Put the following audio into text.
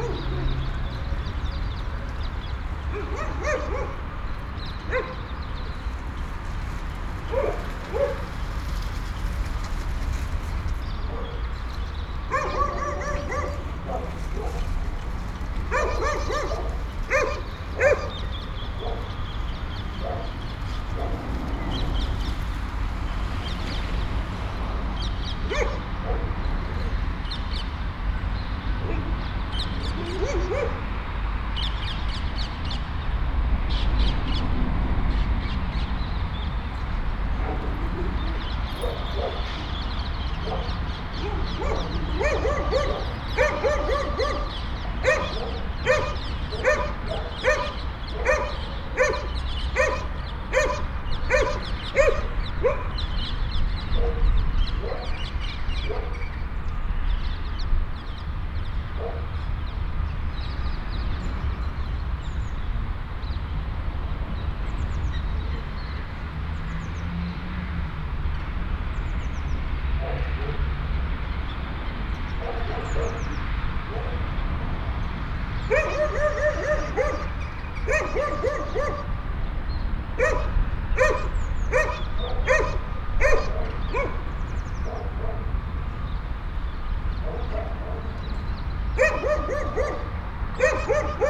Mm-hmm. Woof, woof, woof, woof, woof.